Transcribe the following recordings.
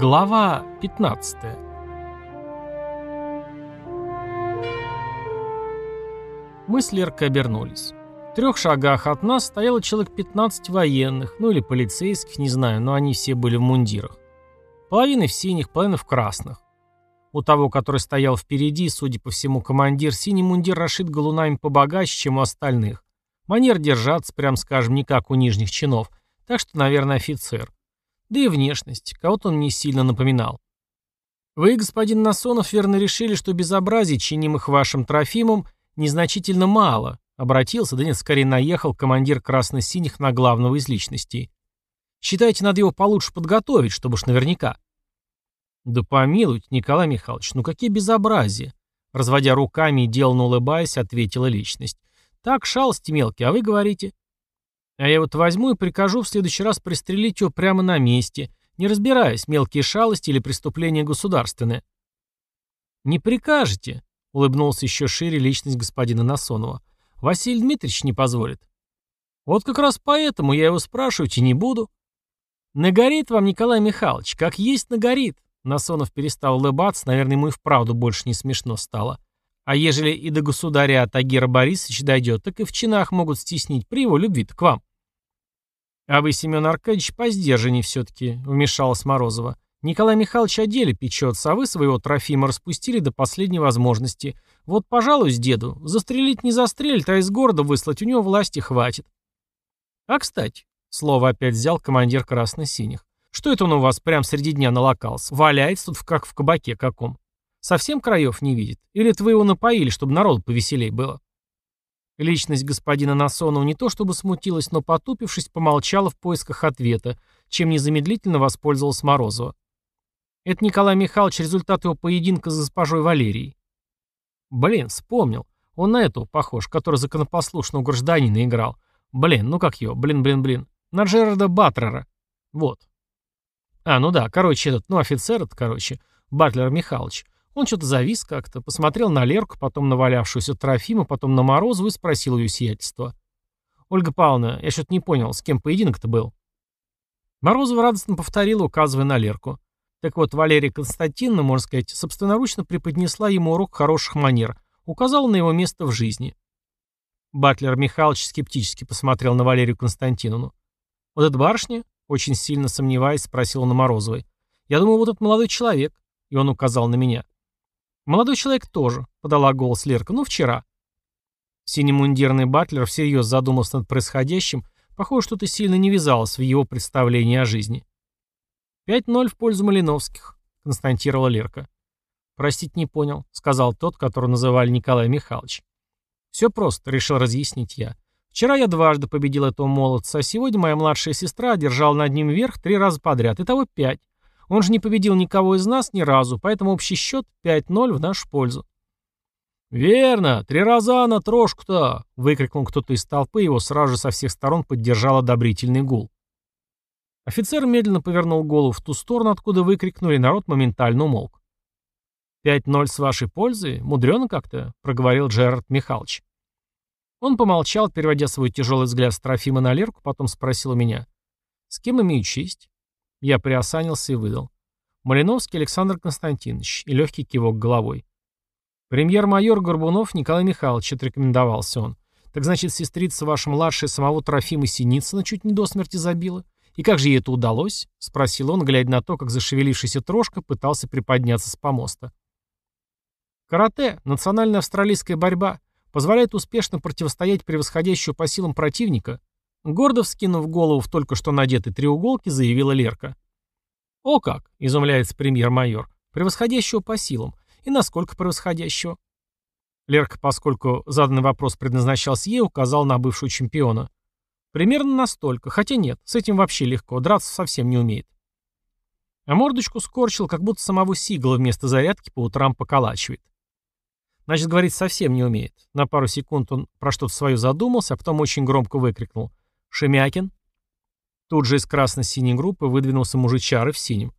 Глава 15 Мы с Леркой обернулись. В трех шагах от нас стояло человек 15 военных, ну или полицейских, не знаю, но они все были в мундирах. Половина в синих, половина в красных. У того, который стоял впереди, судя по всему, командир, синий мундир расшит галунами побогаче, чем у остальных. Манер держаться, прям скажем, не как у нижних чинов, так что, наверное, офицер. Да и внешность, кого-то он не сильно напоминал. Вы, господин Насонов, верно решили, что безобразий, чинимых вашим Трофимом, незначительно мало, обратился, да нет, скорее наехал командир красно-синих на главного из личностей. Считаете, надо его получше подготовить, чтобы уж наверняка. Да помилуйте, Николай Михайлович, ну какие безобразия. Разводя руками и деланно улыбаясь, ответила личность. Так, шалости мелкие, а вы говорите. А я вот возьму и прикажу в следующий раз пристрелить его прямо на месте, не разбираясь, мелкие шалости или преступления государственные. «Не прикажете», — улыбнулся еще шире личность господина Насонова. «Василий Дмитриевич не позволит». «Вот как раз поэтому я его спрашивать и не буду». «Нагорит вам, Николай Михайлович, как есть нагорит». Насонов перестал улыбаться, наверное, ему и вправду больше не смешно стало. А ежели и до государя Тагира Борисовича дойдет, так и в чинах могут стеснить при его любви к вам. «А вы, Семен Аркадьевич, поздержанней все-таки», — вмешалась Морозова. «Николай Михайлович о деле печется, а вы своего Трофима распустили до последней возможности. Вот, пожалуй, с деду. Застрелить не застрелит, а из города выслать у него власти хватит». «А, кстати», — слово опять взял командир красно-синих, «что это он у вас прямо среди дня налокался? Валяется тут как в кабаке каком. Совсем краев не видит? Или это вы его напоили, чтобы народу повеселей было?» Личность господина Насонова не то чтобы смутилась, но потупившись, помолчала в поисках ответа, чем незамедлительно воспользовалась Морозова. Это Николай Михайлович результат его поединка с госпожой Валерией. Блин, вспомнил. Он на эту похож, который законопослушного гражданина играл. Блин, ну как его? Блин, блин, блин. На Джерарда Батлера. Вот. А, ну да, короче, этот, ну офицер этот, короче, Батлер Михайлович. Он что-то завис как-то, посмотрел на Лерку, потом на валявшуюся Трофима, потом на Морозову и спросил ее сиятельство. «Ольга Павловна, я что-то не понял, с кем поединок-то был?» Морозова радостно повторила, указывая на Лерку. Так вот, Валерия Константиновна, можно сказать, собственноручно преподнесла ему урок хороших манер, указала на его место в жизни. Батлер Михайлович скептически посмотрел на Валерию Константиновну. «Вот эта барышня?» — очень сильно сомневаясь, спросила на Морозовой. «Я думаю, вот этот молодой человек». И он указал на меня. «Молодой человек тоже», — подала голос Лерка. «Ну, вчера». Синемундирный батлер всерьез задумался над происходящим, похоже, что-то сильно не вязалось в его представлении о жизни. «Пять ноль в пользу Малиновских», — констатировала Лерка. «Простить не понял», — сказал тот, которого называли Николай Михайлович. «Все просто», — решил разъяснить я. «Вчера я дважды победил этого молодца, а сегодня моя младшая сестра одержала над ним верх три раза подряд. Итого пять. Он же не победил никого из нас ни разу, поэтому общий счет 5-0 в нашу пользу. «Верно! Три раза на трошку-то!» — выкрикнул кто-то из толпы, его сразу же со всех сторон поддержал одобрительный гул. Офицер медленно повернул голову в ту сторону, откуда выкрикнули, народ моментально умолк. «Пять ноль с вашей пользой? Мудрено как-то», — проговорил Джерард Михайлович. Он помолчал, переводя свой тяжелый взгляд с Трофима на Лерку, потом спросил меня. «С кем имею честь?» Я приосанился и выдал. Малиновский Александр Константинович и легкий кивок головой. Премьер-майор Горбунов Николай Михайлович, отрекомендовался он. Так значит, сестрица ваша младшая самого Трофима Синицына чуть не до смерти забила? И как же ей это удалось? Спросил он, глядя на то, как зашевелившийся трошка пытался приподняться с помоста. Карате, национальная австралийская борьба, позволяет успешно противостоять превосходящему по силам противника, Гордо вскинув голову в только что надетой треуголке, заявила Лерка. «О как!» — изумляется премьер-майор. «Превосходящего по силам. И насколько превосходящего?» Лерка, поскольку заданный вопрос предназначался ей, указал на бывшего чемпиона. «Примерно настолько. Хотя нет, с этим вообще легко. Драться совсем не умеет». А мордочку скорчил, как будто самого Сигала вместо зарядки по утрам поколачивает. Значит, говорить совсем не умеет. На пару секунд он про что-то свое задумался, а потом очень громко выкрикнул. «Шемякин?» Тут же из красно-синей группы выдвинулся мужичары в синем.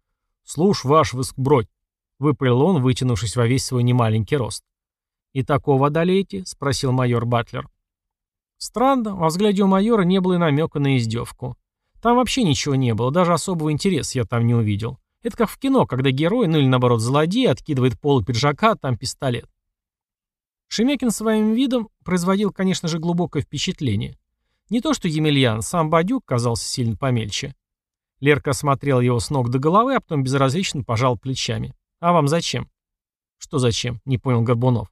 «Слушь, ваш выскбродь!» — выпалил он, вытянувшись во весь свой немаленький рост. «И такого одолеете?» — спросил майор Батлер. Странно, во взгляде у майора не было и намека на издевку. Там вообще ничего не было, даже особого интереса я там не увидел. Это как в кино, когда герой, ну или наоборот злодей, откидывает полу пиджака, а там пистолет. Шемякин своим видом производил, конечно же, глубокое впечатление. Не то что Емельян, сам Бадюк казался сильно помельче. Лерка осмотрел его с ног до головы, а потом безразлично пожал плечами. «А вам зачем?» «Что зачем?» — не понял Горбунов.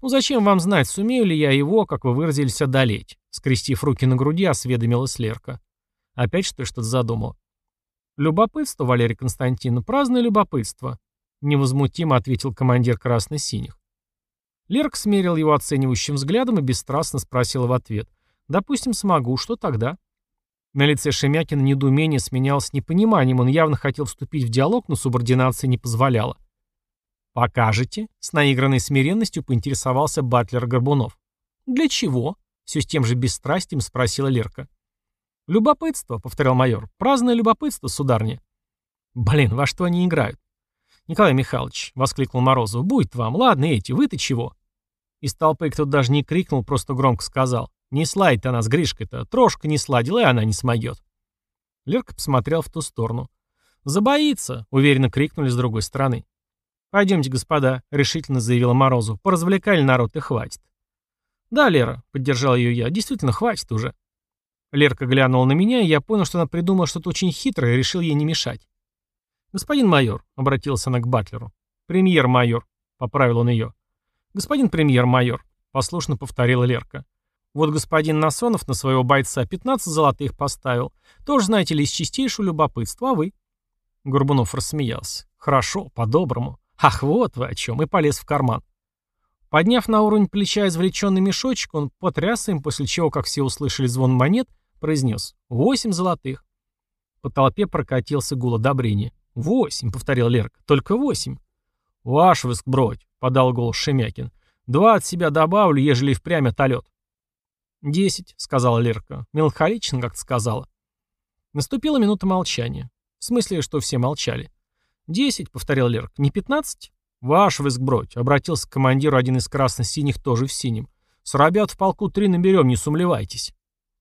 «Ну зачем вам знать, сумею ли я его, как вы выразились, одолеть?» Скрестив руки на груди, осведомилась Лерка. Опять что что-то задумал. «Любопытство, Валерий Константиновна, праздное любопытство», — невозмутимо ответил командир красно-синих. Лерк смерил его оценивающим взглядом и бесстрастно спросил в ответ. «Допустим, смогу. Что тогда?» На лице Шемякина недоумение сменялось непониманием. Он явно хотел вступить в диалог, но субординация не позволяла. «Покажете?» — с наигранной смиренностью поинтересовался Батлер Горбунов. «Для чего?» — все с тем же бесстрастием спросила Лерка. «Любопытство», — повторял майор. «Праздное любопытство, сударня». «Блин, во что они играют?» «Николай Михайлович», — воскликнул Морозов, — «будет вам. Ладно, эти, вы-то чего?» Из толпы кто-то даже не крикнул, просто громко сказал. «Не сладит она с Гришкой-то. Трошка не сладила, и она не смогет». Лерка посмотрел в ту сторону. «Забоится», — уверенно крикнули с другой стороны. «Пойдемте, господа», — решительно заявила Морозу. «Поразвлекали народ и хватит». «Да, Лера», — поддержал ее я, — «действительно, хватит уже». Лерка глянула на меня, и я понял, что она придумала что-то очень хитрое и решил ей не мешать. «Господин майор», — обратился она к Батлеру. «Премьер-майор», — поправил он ее. «Господин премьер-майор», — послушно повторила Лерка. «Вот господин Насонов на своего бойца 15 золотых поставил. Тоже, знаете ли, из чистейшего любопытства, а вы?» Горбунов рассмеялся. «Хорошо, по-доброму. Ах, вот вы о чем!» и полез в карман. Подняв на уровень плеча извлеченный мешочек, он потряс им, после чего, как все услышали звон монет, произнес «Восемь золотых». По толпе прокатился гул одобрения. «Восемь», — повторил Лерк, — «только восемь». «Ваш выскбродь», — подал голос Шемякин. «Два от себя добавлю, ежели впрямь отолет». «Десять», — сказала Лерка. Меланхолично как-то сказала. Наступила минута молчания. В смысле, что все молчали. «Десять», — повторил Лерк. «Не пятнадцать?» «Ваш выскбродь», — обратился к командиру один из красно-синих, тоже в синем. «С ребят в полку три наберем, не сумлевайтесь».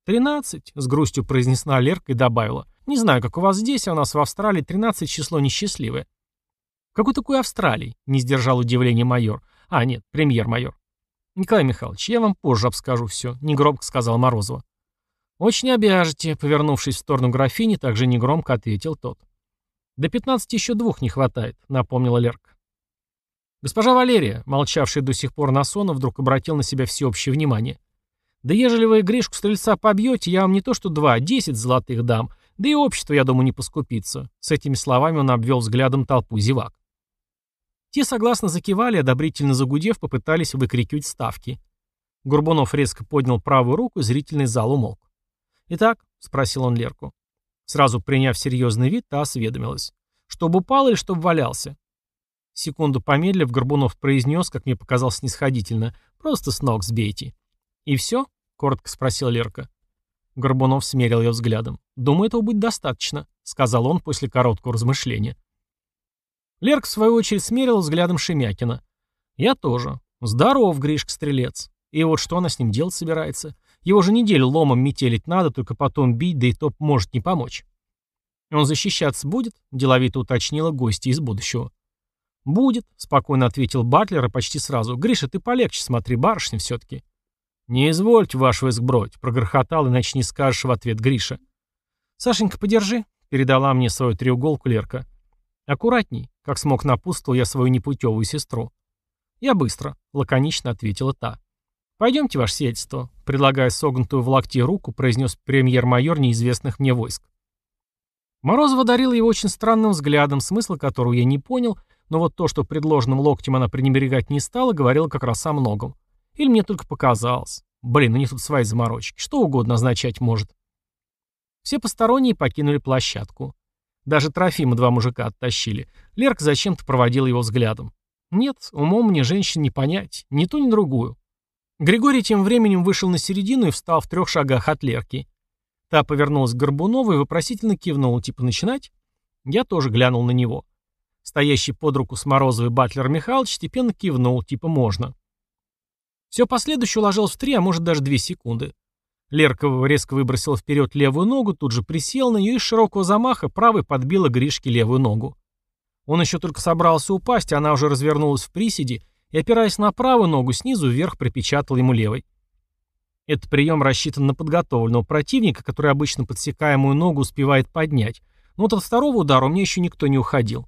«Тринадцать», — с грустью произнесла Лерка и добавила. Не знаю, как у вас здесь, а у нас в Австралии 13 число несчастливое. Какой такой Австралии? Не сдержал удивления майор. А, нет, премьер-майор. Николай Михайлович, я вам позже обскажу все, негромко сказал Морозова. Очень обяжете, повернувшись в сторону графини, также негромко ответил тот. До 15 еще двух не хватает, напомнила Лерка. Госпожа Валерия, молчавший до сих пор Насонов, вдруг обратил на себя всеобщее внимание. «Да ежели вы Гришку Стрельца побьете, я вам не то что два, а десять золотых дам, да и общество, я думаю, не поскупится. С этими словами он обвел взглядом толпу зевак. Те согласно закивали, одобрительно загудев, попытались выкрикивать ставки. Горбунов резко поднял правую руку, и зрительный зал умолк. «Итак?» — спросил он Лерку. Сразу приняв серьезный вид, та осведомилась. «Чтобы упал или чтобы валялся?» Секунду помедлив, Горбунов произнес, как мне показалось снисходительно, «Просто с ног сбейте». «И все?» — коротко спросил Лерка. Горбунов смерил ее взглядом. «Думаю, этого будет достаточно», — сказал он после короткого размышления. Лерк, в свою очередь, смерил взглядом Шемякина. «Я тоже. Здоров, Гришка-стрелец. И вот что она с ним делать собирается? Его же неделю ломом метелить надо, только потом бить, да и то может не помочь». «Он защищаться будет?» — деловито уточнила гостья из будущего. «Будет», — спокойно ответил Батлер и почти сразу. «Гриша, ты полегче смотри, барышня все-таки». «Не извольте, ваш высгбродь», — прогрохотал, иначе не скажешь в ответ Гриша. «Сашенька, подержи», — передала мне свою треуголку Лерка. «Аккуратней», — как смог напутствовал я свою непутевую сестру. «Я быстро», — лаконично ответила та. «Пойдемте, ваше сиятельство», — предлагая согнутую в локте руку, произнес премьер-майор неизвестных мне войск. Морозов одарил его очень странным взглядом, смысла которого я не понял, но вот то, что предложенным локтем она пренебрегать не стала, говорило как раз о многом. Или мне только показалось. Блин, у них тут свои заморочки. Что угодно означать может. Все посторонние покинули площадку. Даже Трофима два мужика оттащили. Лерк зачем-то проводил его взглядом. Нет, умом мне женщин не понять. Ни ту, ни другую. Григорий тем временем вышел на середину и встал в трех шагах от Лерки. Та повернулась к Горбунову и вопросительно кивнула, типа «начинать?». Я тоже глянул на него. Стоящий под руку с Морозовой Батлер Михайлович степенно кивнул, типа «можно». Все последующее уложилось в три, а может даже две секунды. Леркова резко выбросила вперед левую ногу, тут же присел на нее и с широкого замаха правой подбила Гришке левую ногу. Он еще только собрался упасть, она уже развернулась в приседе и, опираясь на правую ногу, снизу вверх припечатал ему левой. Этот прием рассчитан на подготовленного противника, который обычно подсекаемую ногу успевает поднять, но вот от второго удара у меня еще никто не уходил.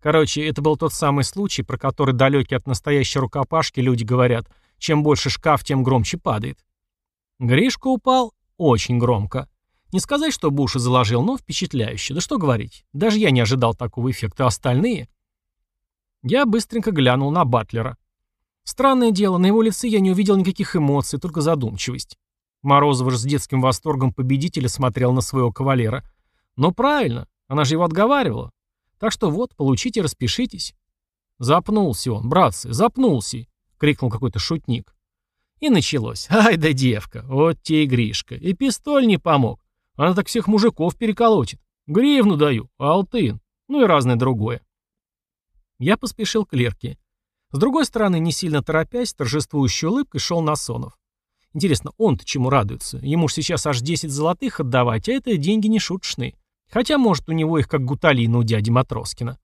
Короче, это был тот самый случай, про который далекие от настоящей рукопашки люди говорят, чем больше шкаф, тем громче падает. Гришка упал очень громко. Не сказать, что Буша заложил, но впечатляюще. Да что говорить, даже я не ожидал такого эффекта, остальные... Я быстренько глянул на Батлера. Странное дело, на его лице я не увидел никаких эмоций, только задумчивость. Морозов же с детским восторгом победителя смотрел на своего кавалера. Но правильно, она же его отговаривала. Так что вот, получите, распишитесь. Запнулся он, братцы, запнулся, крикнул какой-то шутник. И началось. Ай да девка, вот те и Гришка. И пистоль не помог. Она так всех мужиков переколотит. Гривну даю, алтын, ну и разное другое. Я поспешил к Лерке. С другой стороны, не сильно торопясь, торжествующей улыбкой шел Насонов. Интересно, он-то чему радуется? Ему ж сейчас аж 10 золотых отдавать, а это деньги не шуточные. Хотя, может, у него их как гуталина у дяди Матроскина.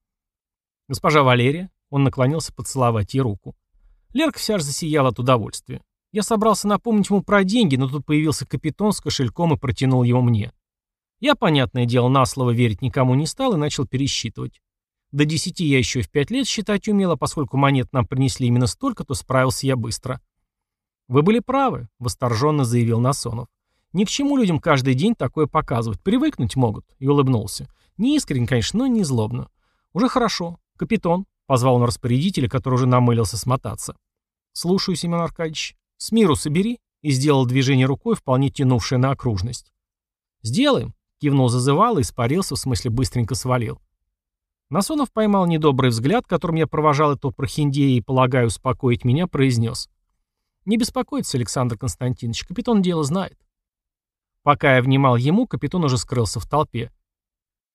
Госпожа Валерия, он наклонился поцеловать ей руку. Лерка вся же засияла от удовольствия. Я собрался напомнить ему про деньги, но тут появился капитан с кошельком и протянул его мне. Я, понятное дело, на слово верить никому не стал и начал пересчитывать. До десяти я еще в пять лет считать умел, а поскольку монет нам принесли именно столько, то справился я быстро. «Вы были правы», — восторженно заявил Насонов. «Ни к чему людям каждый день такое показывать. Привыкнуть могут», — и улыбнулся. Не искренне, конечно, но не злобно. «Уже хорошо. Капитан», — позвал он распорядителя, который уже намылился смотаться. «Слушаю, Семен Аркадьевич. С миру собери», — и сделал движение рукой, вполне тянувшее на окружность. «Сделаем», — кивнул зазывал и испарился, в смысле быстренько свалил. Насонов поймал недобрый взгляд, которым я провожал эту прохиндея и, полагаю, успокоить меня, произнес. «Не беспокойтесь, Александр Константинович, капитан дело знает». Пока я внимал ему, капитан уже скрылся в толпе.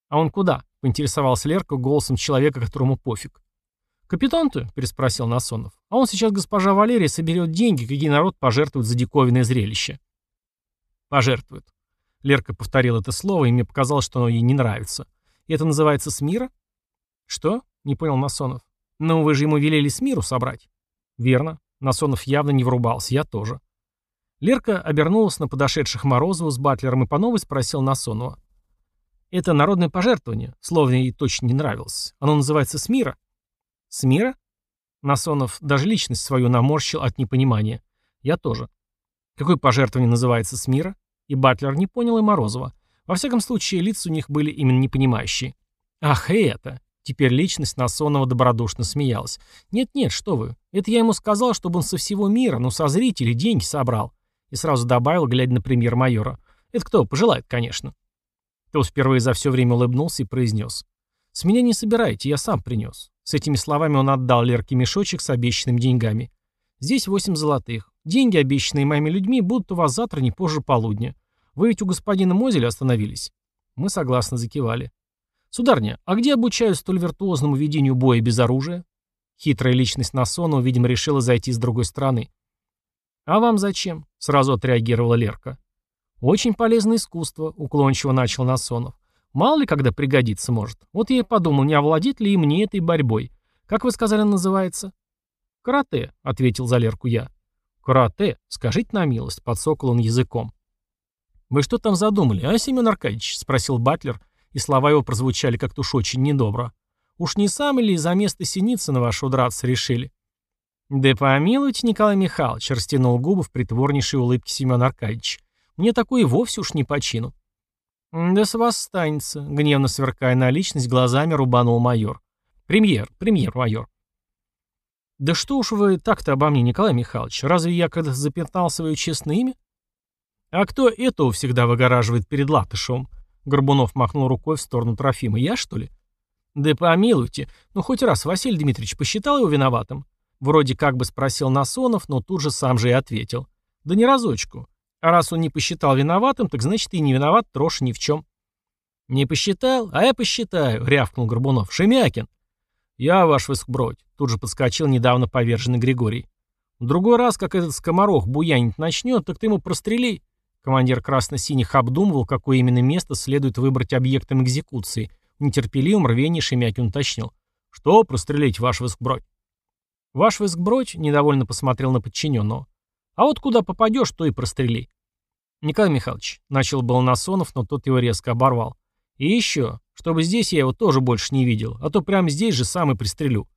«А он куда?» — поинтересовался Лерка голосом человека, которому пофиг. «Капитан-то?» — переспросил Насонов. «А он сейчас госпожа Валерия соберет деньги, какие народ пожертвует за диковинное зрелище». «Пожертвует». Лерка повторил это слово, и мне показалось, что оно ей не нравится. «И это называется смира?» «Что?» — не понял Насонов. «Ну, вы же ему велели с собрать». «Верно». Насонов явно не врубался, я тоже. Лерка обернулась на подошедших Морозову с Батлером и по новой спросил Насонова. «Это народное пожертвование. Словно ей точно не нравилось. Оно называется «Смира». «Смира?» Насонов даже личность свою наморщил от непонимания. Я тоже. Какое пожертвование называется «Смира»? И Батлер не понял, и Морозова. Во всяком случае, лица у них были именно непонимающие. «Ах, и это!» Теперь личность Насонова добродушно смеялась. «Нет-нет, что вы. Это я ему сказал, чтобы он со всего мира, ну, со зрителей, деньги собрал». И сразу добавил, глядя на премьер-майора. «Это кто? Пожелает, конечно». Тот впервые за все время улыбнулся и произнес. «С меня не собирайте, я сам принес». С этими словами он отдал Лерке мешочек с обещанными деньгами. «Здесь восемь золотых. Деньги, обещанные моими людьми, будут у вас завтра не позже полудня. Вы ведь у господина Мозеля остановились?» Мы согласно закивали. «Сударня, а где обучают столь виртуозному ведению боя без оружия?» Хитрая личность Насонова, видимо, решила зайти с другой стороны. «А вам зачем?» — сразу отреагировала Лерка. «Очень полезное искусство», — уклончиво начал Насонов. «Мало ли когда пригодится может. Вот я и подумал, не овладеть ли и мне этой борьбой. Как вы сказали, называется?» «Карате», — ответил за Лерку я. «Карате? Скажите на милость», — подсокол он языком. «Вы что там задумали, а, Семен Аркадьевич?» — спросил Батлер, и слова его прозвучали как-то уж очень недобро. «Уж не сами ли за место Синицына вашего драться решили?» «Да помилуйте, Николай Михайлович», — растянул губы в притворнейшей улыбке Семен Аркадьевич. «Мне такое и вовсе уж не по чину». «Да с вас станется», — гневно сверкая на личность, глазами рубанул майор. «Премьер, премьер-майор». «Да что уж вы так-то обо мне, Николай Михайлович? Разве я когда запятнал свое честное имя?» «А кто этого всегда выгораживает перед Латышевым?» Горбунов махнул рукой в сторону Трофима. «Я, что ли?» «Да помилуйте. Ну, хоть раз Василий Дмитриевич посчитал его виноватым?» Вроде как бы спросил Насонов, но тут же сам же и ответил. «Да не разочку. А раз он не посчитал виноватым, так значит и не виноват Троша ни в чем». «Не посчитал? А я посчитаю», — рявкнул Горбунов. «Шемякин». «Я, ваш высокбродь», — тут же подскочил недавно поверженный Григорий. «В другой раз, как этот скоморох буянить начнет, так ты ему прострели». Командир красно-синих обдумывал, какое именно место следует выбрать объектом экзекуции, В нетерпеливом рвении Шемякин уточнил. «Что прострелить, ваш вискбродь?» Ваш вискбродь недовольно посмотрел на подчиненного. «А вот куда попадешь, то и прострели». «Николай Михайлович», — начал был Насонов, но тот его резко оборвал. «И еще, чтобы здесь я его тоже больше не видел, а то прямо здесь же сам и пристрелю».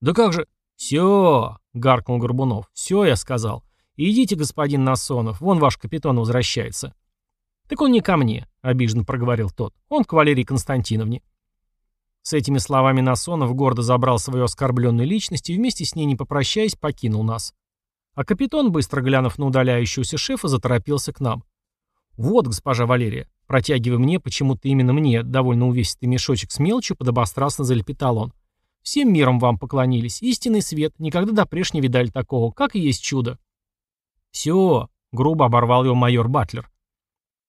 «Да как же...» «Все!» — гаркнул Горбунов. «Все, я сказал. Идите, господин Насонов, вон ваш капитан возвращается». «Так он не ко мне», — обиженно проговорил тот. «Он к Валерии Константиновне». С этими словами Насонов гордо забрал свою оскорбленную личность и вместе с ней, не попрощаясь, покинул нас. А капитан, быстро глянув на удаляющегося шефа, заторопился к нам. «Вот, госпожа Валерия», протягивая мне, почему-то именно мне, довольно увесистый мешочек с мелочью, подобострастно залепетал он. «Всем миром вам поклонились. Истинный свет. Никогда допреж не видали такого. Как и есть чудо». «Все», — грубо оборвал его майор Батлер.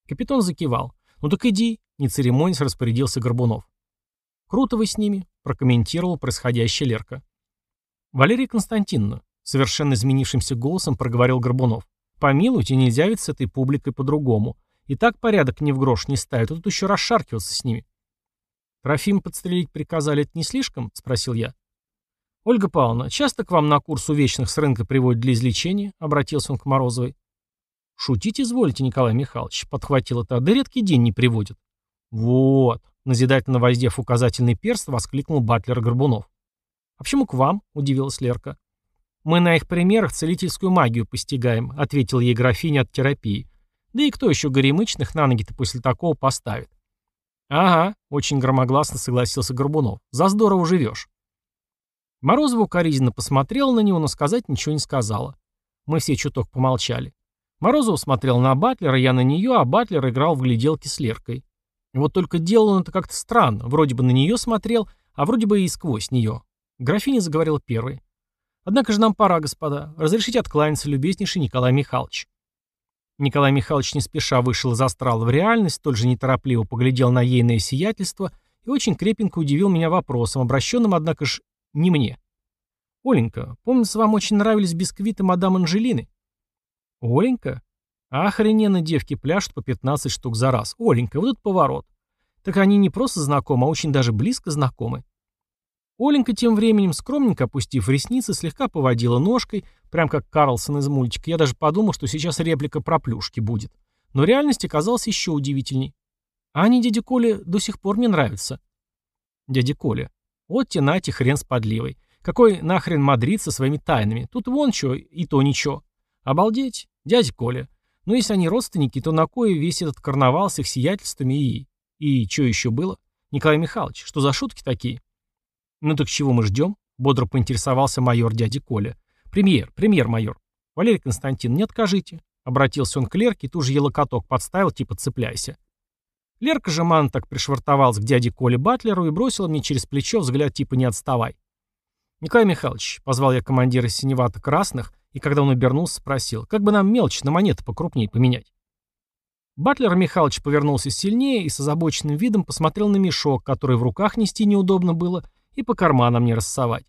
Капитан закивал. «Ну так иди», — не церемонясь распорядился Горбунов. «Круто вы с ними», — прокомментировал происходящее Лерка. «Валерия Константиновна», — совершенно изменившимся голосом проговорил Горбунов. «Помилуйте, нельзя ведь с этой публикой по-другому. И так порядок ни в грош не ставят, а тут еще расшаркиваться с ними». «Трофим подстрелить приказали, это не слишком?» — спросил я. «Ольга Павловна, часто к вам на курс увечных с рынка приводят для излечения?» — обратился он к Морозовой. «Шутить изволите, Николай Михайлович», — подхватил это, — «да редкий день не приводит». «Вот», — назидательно воздев указательный перст, воскликнул Батлер Горбунов. «А почему к вам?» — удивилась Лерка. «Мы на их примерах целительскую магию постигаем», — ответил ей графиня от терапии. «Да и кто еще горемычных на ноги-то после такого поставит?» «Ага», — очень громогласно согласился Горбунов. «За здорово живешь». Морозова укоризненно посмотрела на него, но сказать ничего не сказала. Мы все чуток помолчали. Морозов смотрел на Батлера, я на нее, а Батлер играл в гляделки с Леркой. Вот только делал он это как-то странно. Вроде бы на нее смотрел, а вроде бы и сквозь нее. Графиня заговорила первой. «Однако же нам пора, господа. Разрешите откланяться, любезнейший Николай Михайлович». Николай Михайлович не спеша вышел из астрала в реальность, столь же неторопливо поглядел на ейное сиятельство и очень крепенько удивил меня вопросом, обращенным, однако ж, не мне. «Оленька, помнится, вам очень нравились бисквиты мадам Анжелины?» «Оленька? Охрененно девки пляшут по 15 штук за раз. Оленька, вот этот поворот. Так они не просто знакомы, а очень даже близко знакомы». Оленька тем временем, скромненько опустив ресницы, слегка поводила ножкой, прям как Карлсон из мультика. Я даже подумал, что сейчас реплика про плюшки будет. Но реальность оказалась еще удивительней. Они, дядя Коля, до сих пор мне нравятся. Дядя Коля. Вот те нате хрен с подливой. Какой нахрен Мадрид со своими тайнами? Тут вон что, и то ничего. Обалдеть, дядя Коля. Ну если они родственники, то на кое весь этот карнавал с их сиятельствами и... И что еще было? Николай Михайлович, что за шутки такие? Ну так чего мы ждем? Бодро поинтересовался майор дядя Коля. Премьер, премьер-майор. Валерий Константин, не откажите. Обратился он к Лерке и тут же ей подставил, типа цепляйся. Лерка же ман так пришвартовался к дяде Коле Батлеру и бросила мне через плечо взгляд типа «не отставай». «Николай Михайлович», — позвал я командира синевато-красных, и когда он обернулся, спросил, как бы нам мелочь на монеты покрупнее поменять. Батлер Михайлович повернулся сильнее и с озабоченным видом посмотрел на мешок, который в руках нести неудобно было, и по карманам не рассовать.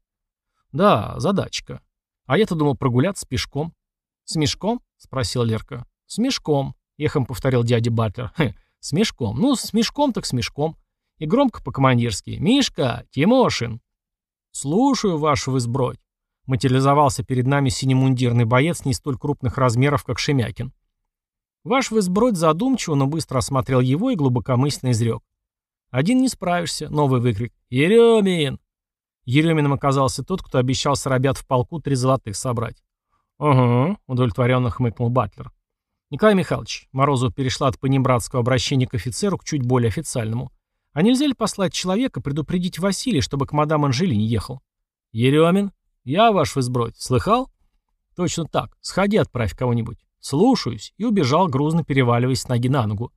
Да, задачка. А я-то думал прогуляться пешком. С мешком? Спросил Лерка. С мешком, эхом повторил дядя Батлер. Хе, с мешком. Ну, с мешком так с мешком. И громко по-командирски. «Мишка! Тимошин!» «Слушаю вашу избродь!» Материализовался перед нами синемундирный боец не столь крупных размеров, как Шемякин. Ваш вызбродь задумчиво, но быстро осмотрел его и глубокомысленно изрек. «Один не справишься», — новый выкрик. «Еремин!» Еремином оказался тот, кто обещал срабят в полку три золотых собрать. «Угу», — удовлетворенно хмыкнул Батлер. «Николай Михайлович», Морозов перешла от понебратского обращения к офицеру к чуть более официальному. «А нельзя ли послать человека предупредить Василия, чтобы к мадам Анжелине ехал?» «Еремин, я ваш избродь. Слыхал?» «Точно так. Сходи, отправь кого-нибудь». «Слушаюсь», и убежал, грузно переваливаясь с ноги на ногу.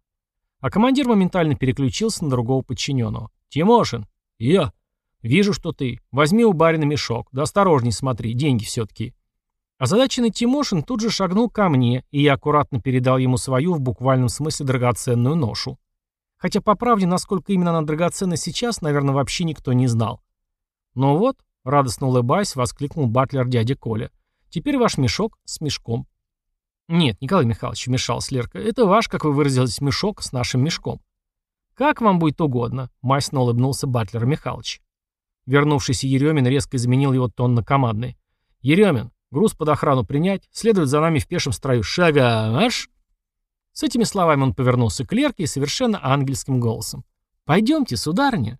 А командир моментально переключился на другого подчиненного. «Тимошин!» «Я!» «Вижу, что ты. Возьми у барина мешок. Да осторожней смотри, деньги все-таки». Озадаченный Тимошин тут же шагнул ко мне, и я аккуратно передал ему свою в буквальном смысле драгоценную ношу. Хотя, по правде, насколько именно она драгоценна сейчас, наверное, вообще никто не знал. «Ну вот», — радостно улыбаясь, воскликнул батлер дядя Коля, «теперь ваш мешок с мешком». «Нет, Николай Михайлович», — вмешался Лерка, — «это ваш, как вы выразились, мешок с нашим мешком». «Как вам будет угодно», — масно улыбнулся Батлер Михайлович. Вернувшийся Еремин резко изменил его тон на командный. «Еремин, груз под охрану принять, следует за нами в пешем строю. Шага, аж!» С этими словами он повернулся к Лерке и совершенно ангельским голосом. «Пойдемте, сударыня».